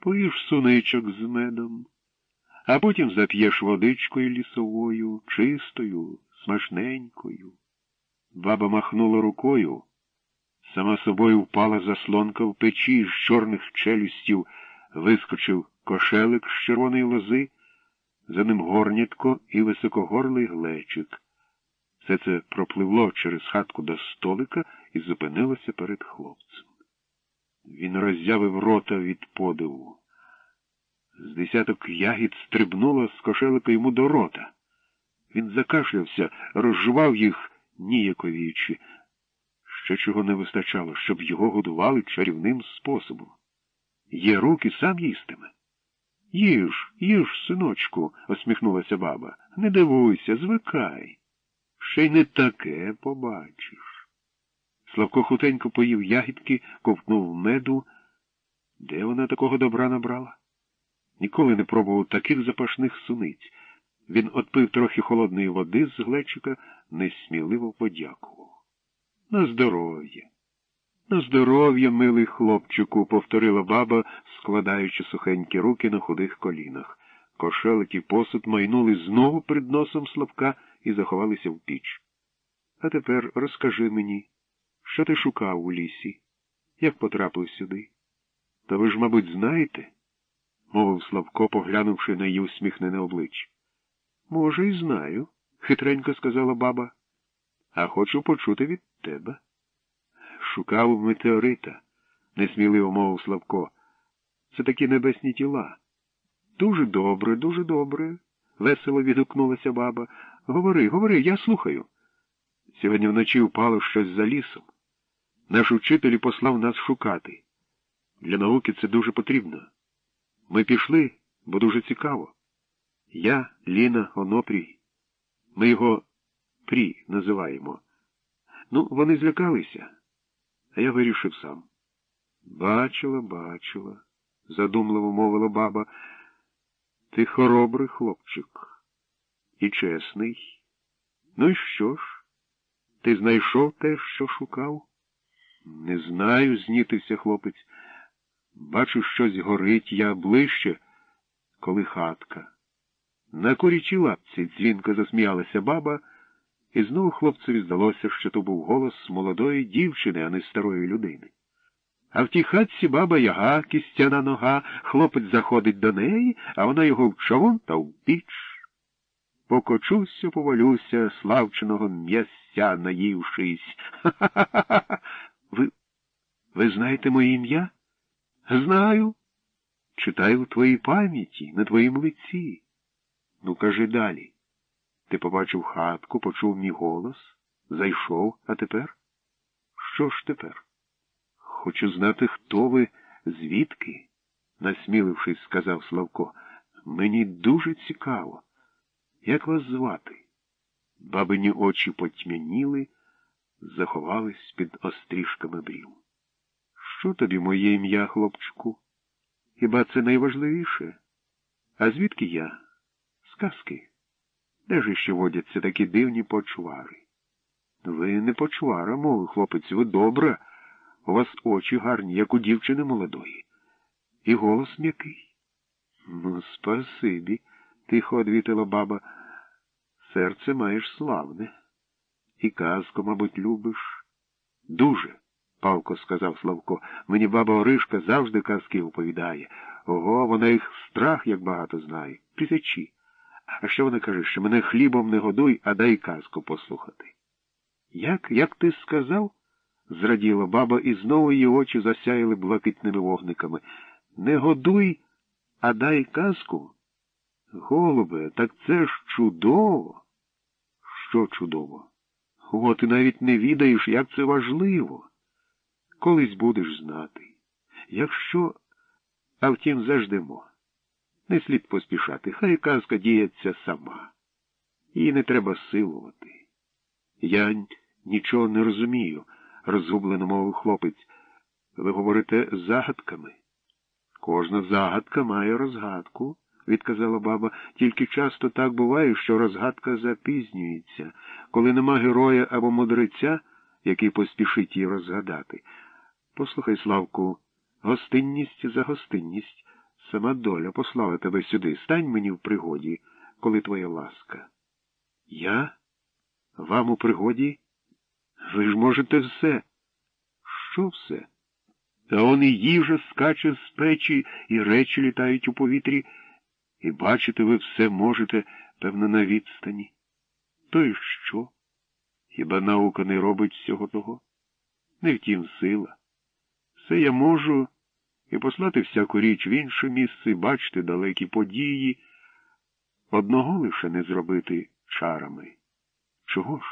Поїж суничок з медом, а потім зап'єш водичкою лісовою, чистою, смачненькою. Баба махнула рукою. Сама собою впала заслонка в печі з чорних челюстів вискочив кошелик з червоної лози, за ним горнятко і високогорлий глечик. Все це пропливло через хатку до столика і зупинилося перед хлопцем. Він роззявив рота від подиву. З десяток ягід стрибнуло з кошелика йому до рота. Він закашлявся, розжував їх, ніяковіючи. Ще чого не вистачало, щоб його годували чарівним способом. Є руки, сам їстиме. Їж, їж, синочку, осміхнулася баба. Не дивуйся, звикай. Ще й не таке побачиш. Славко хутенько поїв ягідки, ковтнув меду. Де вона такого добра набрала? Ніколи не пробував таких запашних суниць. Він отпив трохи холодної води з глечика, несміливо подякував. На здоров'я. На здоров'я, милий хлопчику, повторила баба, складаючи сухенькі руки на худих колінах. Кошелик і посуд майнули знову перед носом Славка і заховалися в піч. А тепер розкажи мені, що ти шукав у лісі? Як потрапив сюди? Та ви ж, мабуть, знаєте? мовив Славко, поглянувши на її усміхнене обличчя. Може, і знаю, хитренько сказала баба, а хочу почути від тебе. Шукав метеорита, несміливо мовив Славко. Це такі небесні тіла. Дуже добре, дуже добре, весело відгукнулася баба. Говори, говори, я слухаю. Сьогодні вночі впало щось за лісом. Наш учитель послав нас шукати. Для науки це дуже потрібно. Ми пішли, бо дуже цікаво. Я, Ліна, Онопрій. Ми його Прі називаємо. Ну, вони злякалися, а я вирішив сам. Бачила, бачила, задумливо мовила баба. Ти хоробрий хлопчик і чесний. Ну і що ж? Ти знайшов те, що шукав? Не знаю, знітився хлопець. Бачу, щось горить, я ближче, коли хатка. На курячій лапці дзвінко засміялася баба, і знову хлопцеві здалося, що то був голос молодої дівчини, а не старої людини. А в тій хатці баба яга, кістяна нога, хлопець заходить до неї, а вона його в човун та в піч. Покочуся, повалюся, славченого м'ясця наївшись. Ха-ха-ха. Ви ви знаєте моє ім'я? Знаю. Читаю в твоїй пам'яті, на твоїм лиці. Ну, кажи далі. Ти побачив хатку, почув мій голос, зайшов, а тепер? Що ж тепер? Хочу знати, хто ви, звідки, насмілившись, сказав Славко. Мені дуже цікаво. Як вас звати? Бабині очі потьмяніли, заховались під острішками брів. Що тобі моє ім'я, хлопчику? Хіба це найважливіше? А звідки я? Сказки. Де ж іще водяться такі дивні почвари? Ви не почвара, мовив хлопець, ви добра. У вас очі гарні, як у дівчини молодої. І голос м'який. Ну, спасибі, тихо одвітила баба. Серце маєш славне. І казку, мабуть, любиш. Дуже, палко сказав Славко. Мені баба Оришка завжди казки оповідає. Ого, вона їх страх як багато знає. Тисячі. А що вона каже, що мене хлібом не годуй, а дай казку послухати. Як, як ти сказав? зраділа баба, і знову її очі засяяли блакитними вогниками. Не годуй, а дай казку. Голубе, так це ж чудово. Що чудово? О, ти навіть не відаєш, як це важливо. Колись будеш знати. Якщо, а втім, заждемо. Не слід поспішати, хай казка діється сама. Її не треба силувати. Я нічого не розумію, розгублено мовив хлопець. Ви говорите загадками. Кожна загадка має розгадку, відказала баба, тільки часто так буває, що розгадка запізнюється, коли нема героя або мудреця, який поспішить її розгадати. Послухай, Славку, гостинність за гостинність. Сама доля послала тебе сюди. Стань мені в пригоді, коли твоя ласка. Я? Вам у пригоді? Ви ж можете все. Що все? А он і їжа скаче з печі, і речі літають у повітрі, і бачите ви все можете, певно, на відстані. То й що? Хіба наука не робить всього того? Не втім сила. Все я можу і послати всяку річ в інше місце, бачити далекі події, одного лише не зробити чарами. Чого ж?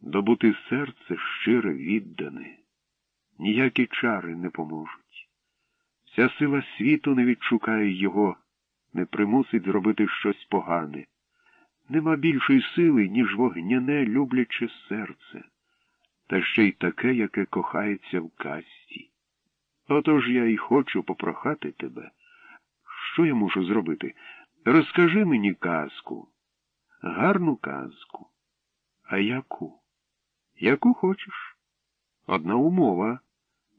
Добути серце щире віддане. Ніякі чари не поможуть. Вся сила світу не відшукає його, не примусить зробити щось погане. Нема більшої сили, ніж вогняне, любляче серце, та ще й таке, яке кохається в касті. Отож я й хочу попрохати тебе. Що я мушу зробити? Розкажи мені казку, гарну казку. А яку? Яку хочеш? Одна умова,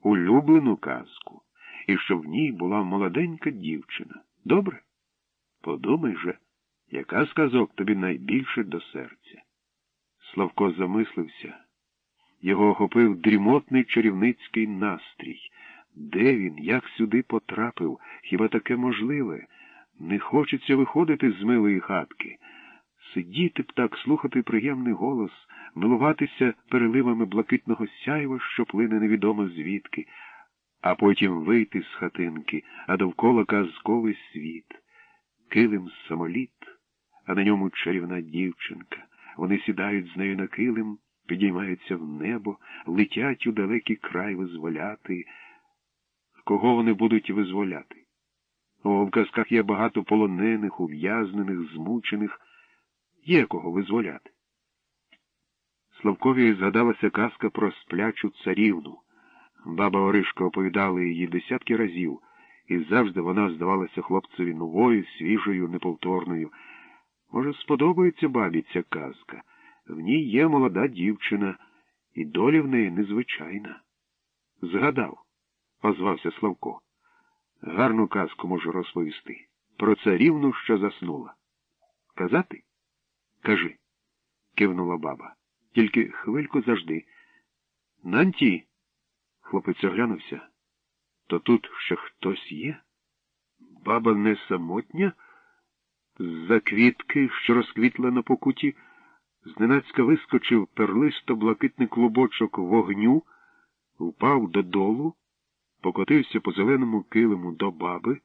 улюблену казку, і щоб в ній була молоденька дівчина. Добре? Подумай же, яка з казок тобі найбільше до серця. Славко замислився. Його охопив дрімотний чарівницький настрій. Де він, як сюди потрапив? Хіба таке можливе? Не хочеться виходити з милої хатки. Сидіти б так, слухати приємний голос, милуватися переливами блакитного сяйва, що плине невідомо звідки, а потім вийти з хатинки, а довкола казковий світ. Килим самоліт, а на ньому чарівна дівчинка. Вони сідають з нею на килим, підіймаються в небо, летять у далекий край визволяти. Кого вони будуть визволяти? О, в казках є багато полонених, ув'язнених, змучених. Є кого визволяти. Славкові згадалася казка про сплячу царівну. Баба Оришка оповідала її десятки разів, і завжди вона здавалася хлопцеві новою, свіжою, неповторною. Може, сподобається бабі ця казка, В ній є молода дівчина, і доля в неї незвичайна. Згадав, озвався Славко. Гарну казку можу розповісти. Про царівну, що заснула. Казати? Кажи, кивнула баба. Тільки хвильку завжди. Нанті. Хлопець оглянувся. То тут ще хтось є? Баба не самотня? З-за квітки, що розквітла на покуті, зненацька вискочив перлисто блакитний клубочок вогню, впав додолу, покотився по зеленому килиму до баби,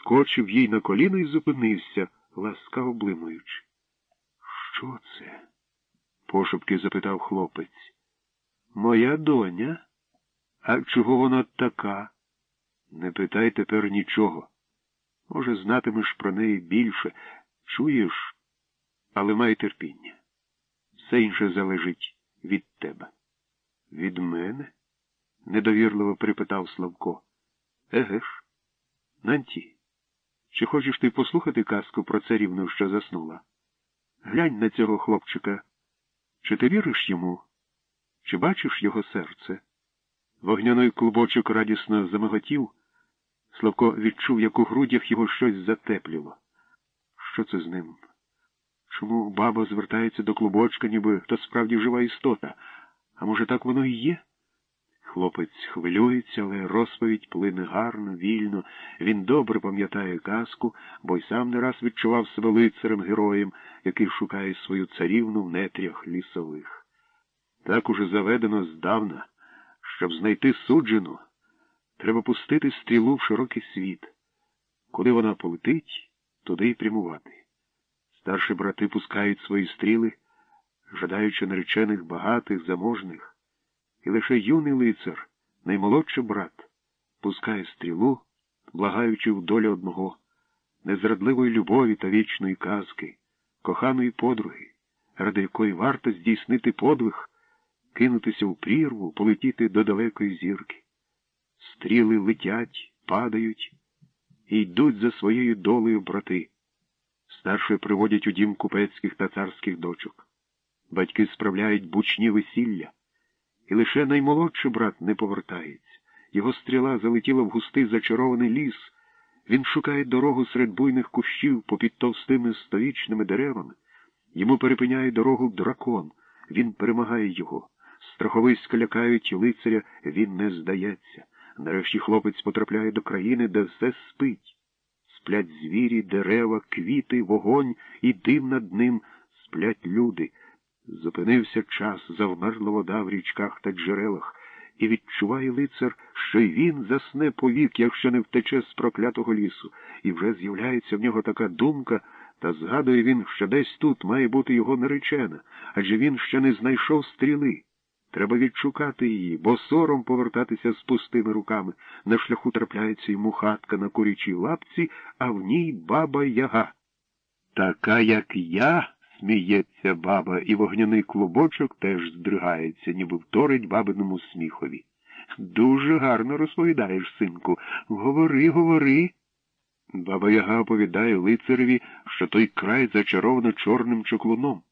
скочив їй на коліно і зупинився, ласкаво блимуючи. Що це? пошепки запитав хлопець. Моя доня? А чого вона така? Не питай тепер нічого. Може, знатимеш про неї більше, чуєш, але май терпіння. Все інше залежить від тебе. Від мене? Недовірливо припитав Славко. Еге ж, Нанті, чи хочеш ти послухати казку про царівну, що заснула? Глянь на цього хлопчика. Чи ти віриш йому? Чи бачиш його серце? Вогняний клубочок радісно замиготів. Славко відчув, як у грудях його щось затепліло. Що це з ним? Чому баба звертається до клубочка, ніби то справді жива істота? А може, так воно і є? Хлопець хвилюється, але розповідь плине гарно, вільно. Він добре пам'ятає казку, бо й сам не раз відчував себе лицарем героєм, який шукає свою царівну в нетрях лісових. Так уже заведено здавна, щоб знайти суджену, треба пустити стрілу в широкий світ. Куди вона полетить, туди й прямувати. Старші брати пускають свої стріли, жадаючи наречених багатих, заможних. І лише юний лицар, наймолодший брат, пускає стрілу, благаючи в долі одного, незрадливої любові та вічної казки, коханої подруги, ради якої варто здійснити подвиг, кинутися в прірву, полетіти до далекої зірки. Стріли летять, падають і йдуть за своєю долею брати. Старші приводять у дім купецьких та царських дочок. Батьки справляють бучні весілля. І лише наймолодший брат не повертається. Його стріла залетіла в густий зачарований ліс. Він шукає дорогу серед буйних кущів попід товстими сторічними деревами. Йому перепиняє дорогу дракон. Він перемагає його. Страховиська лякають лицаря, він не здається. Нарешті хлопець потрапляє до країни, де все спить. Сплять звірі, дерева, квіти, вогонь і дим над ним сплять люди. Зупинився час, завмерла вода в річках та джерелах, і відчуває лицар, що й він засне повік, якщо не втече з проклятого лісу, і вже з'являється в нього така думка, та згадує він, що десь тут має бути його наречена, адже він ще не знайшов стріли. Треба відшукати її, бо сором повертатися з пустими руками. На шляху трапляється йому хатка на курячій лапці, а в ній баба яга. Така, як я. Сміється баба, і вогняний клубочок теж здригається, ніби вторить бабиному сміхові. Дуже гарно розповідаєш, синку. Говори, говори. Баба Яга оповідає лицареві, що той край зачаровано чорним чоклуном.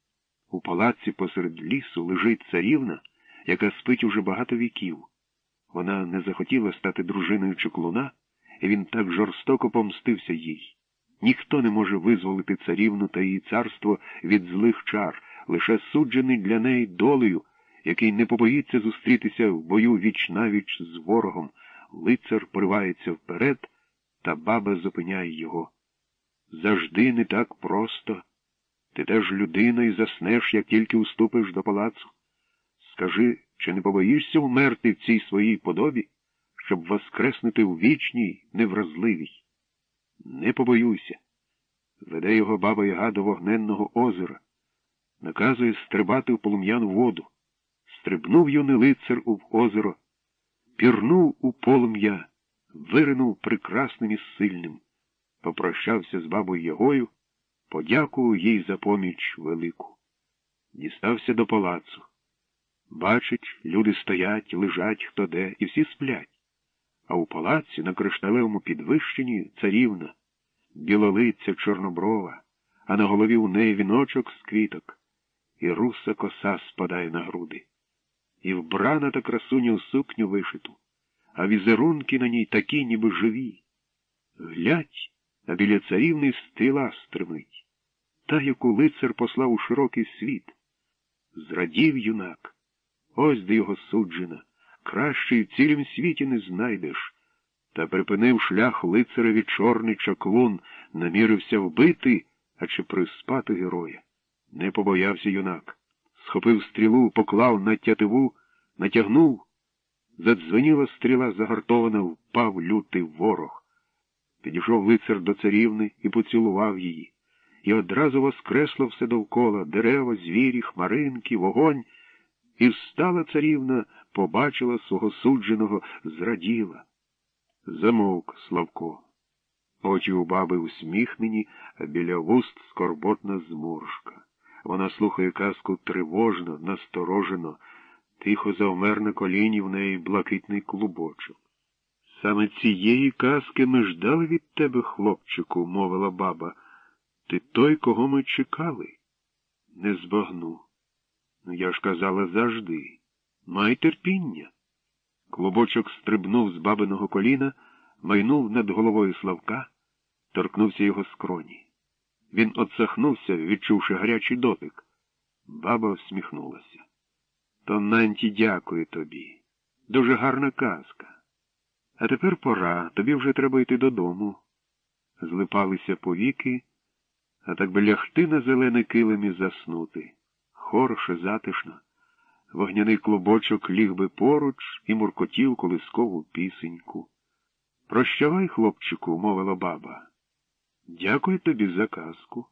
У палаці посеред лісу лежить царівна, яка спить уже багато віків. Вона не захотіла стати дружиною чоклуна, і він так жорстоко помстився їй. Ніхто не може визволити царівну та її царство від злих чар, лише суджений для неї долею, який не побоїться зустрітися в бою віч навіч з ворогом. Лицар поривається вперед, та баба зупиняє його. Завжди не так просто. Ти теж людина і заснеш, як тільки уступиш до палацу. Скажи, чи не побоїшся вмерти в цій своїй подобі, щоб воскреснути в вічній невразливій? Не побоюся. Веде його баба Яга до вогненного озера, наказує стрибати в полум'яну воду. Стрибнув юний лицар у озеро, пірнув у полум'я, виринув прекрасним і сильним, попрощався з бабою Ягою, подякував їй за поміч велику. Дістався до палацу. Бачить, люди стоять, лежать хто де, і всі сплять. А у палаці на кришталевому підвищенні царівна, білолиця чорноброва, а на голові у неї віночок з квіток. і руса коса спадає на груди, і вбрана та красуня у сукню вишиту, а візерунки на ній такі, ніби живі. Глядь, а біля царівни стріла стримить, та, яку лицар послав у широкий світ. Зрадів юнак, ось де його суджена, кращий в цілім світі не знайдеш. Та припинив шлях лицареві чорний чаклун, намірився вбити, а чи приспати героя. Не побоявся юнак. Схопив стрілу, поклав на тятиву, натягнув. Задзвеніла стріла загартована, впав лютий ворог. Підійшов лицар до царівни і поцілував її. І одразу воскресло все довкола дерева, звірі, хмаринки, вогонь. І встала царівна, побачила свого судженого, зраділа. Замовк Славко. Очі у баби усміхнені, а біля вуст скорботна зморшка. Вона слухає казку тривожно, насторожено, тихо завмер на коліні в неї блакитний клубочок. Саме цієї казки ми ждали від тебе, хлопчику, мовила баба. Ти той, кого ми чекали. Не збагну. Ну, я ж казала завжди. Май терпіння. Клубочок стрибнув з бабиного коліна, майнув над головою Славка, торкнувся його скроні. Він отсахнувся, відчувши гарячий дотик. Баба всміхнулася. То Нанті дякую тобі. Дуже гарна казка. А тепер пора, тобі вже треба йти додому. Злипалися повіки, а так би лягти на зелений килим і заснути. Хороше, затишно. Вогняний клубочок ліг би поруч і муркотів колискову пісеньку. Прощавай, хлопчику, мовила баба. Дякую тобі за казку.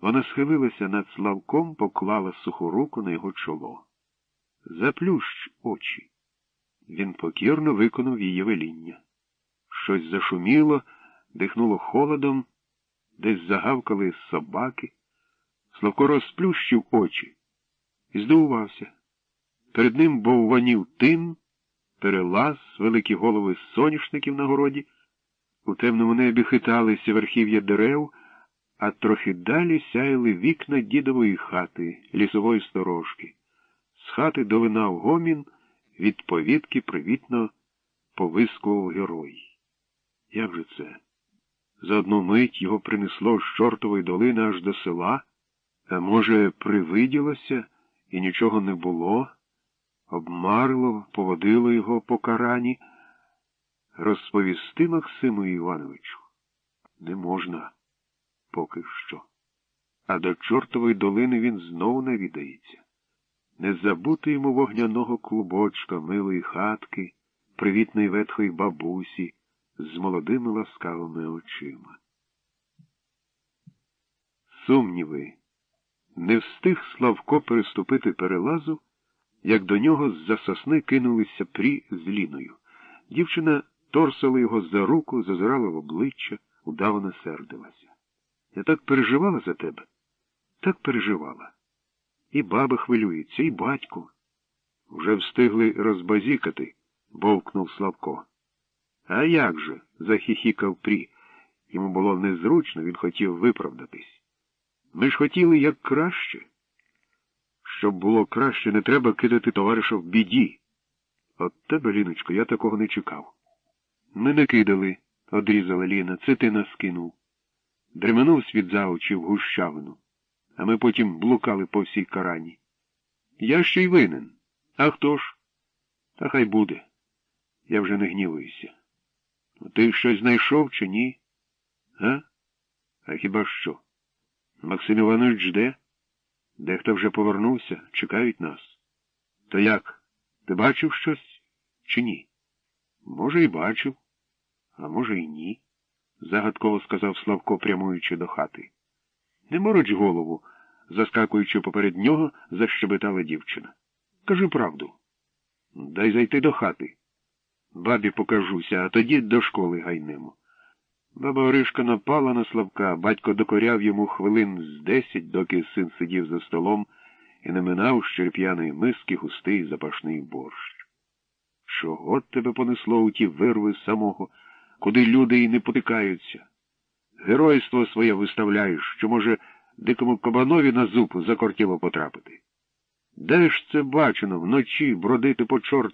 Вона схилилася над Славком, поклала суху руку на його чоло. Заплющ очі. Він покірно виконав її веління. Щось зашуміло, дихнуло холодом, десь загавкали собаки. Славко розплющив очі і здивувався. Перед ним бовванів тин, перелаз, великі голови соняшників на городі. У темному небі хиталися верхів'я дерев, а трохи далі сяяли вікна дідової хати, лісової сторожки. З хати долинав гомін, від повітки привітно повискував герой. Як же це? За одну мить його принесло з чортової долини аж до села, а може, привиділося і нічого не було, обмарло, поводило його по карані. Розповісти Максиму Івановичу не можна поки що. А до чортової долини він знову навідається. Не забути йому вогняного клубочка, милої хатки, привітної ветхої бабусі з молодими ласкавими очима. Сумніви. Не встиг Славко переступити перелазу, як до нього з-за сосни кинулися прі з ліною. Дівчина торсила його за руку, зазирала в обличчя, удавано сердилася. Я так переживала за тебе, так переживала. І баба хвилюється, і батько. Вже встигли розбазікати, бовкнув Славко. А як же? захихікав Прі. Йому було незручно, він хотів виправдатись. Ми ж хотіли як краще. Щоб було краще, не треба кидати товариша в біді. От тебе, Ліночко, я такого не чекав. Ми не кидали, одрізала Ліна, це ти нас кинув. Дременув світ за очі в гущавину, а ми потім блукали по всій карані. Я ще й винен. А хто ж? Та хай буде. Я вже не гнівуюся. Ти щось знайшов чи ні? А? А хіба що? Максим Іванович жде? Дехто вже повернувся, чекають нас. То як? Ти бачив щось чи ні? Може, і бачив, а може, і ні, загадково сказав Славко, прямуючи до хати. Не мороч голову, заскакуючи поперед нього, защебетала дівчина. Кажи правду. Дай зайти до хати. Бабі покажуся, а тоді до школи гайнемо. Баба Оришка напала на Славка, батько докоряв йому хвилин з десять, доки син сидів за столом і не минав з черп'яної миски густий запашний борщ. Чого тебе понесло у ті вирви самого, куди люди й не потикаються? Геройство своє виставляєш, що, може, дикому кабанові на зуб закортіло потрапити. Де ж це бачено вночі бродити по чорту?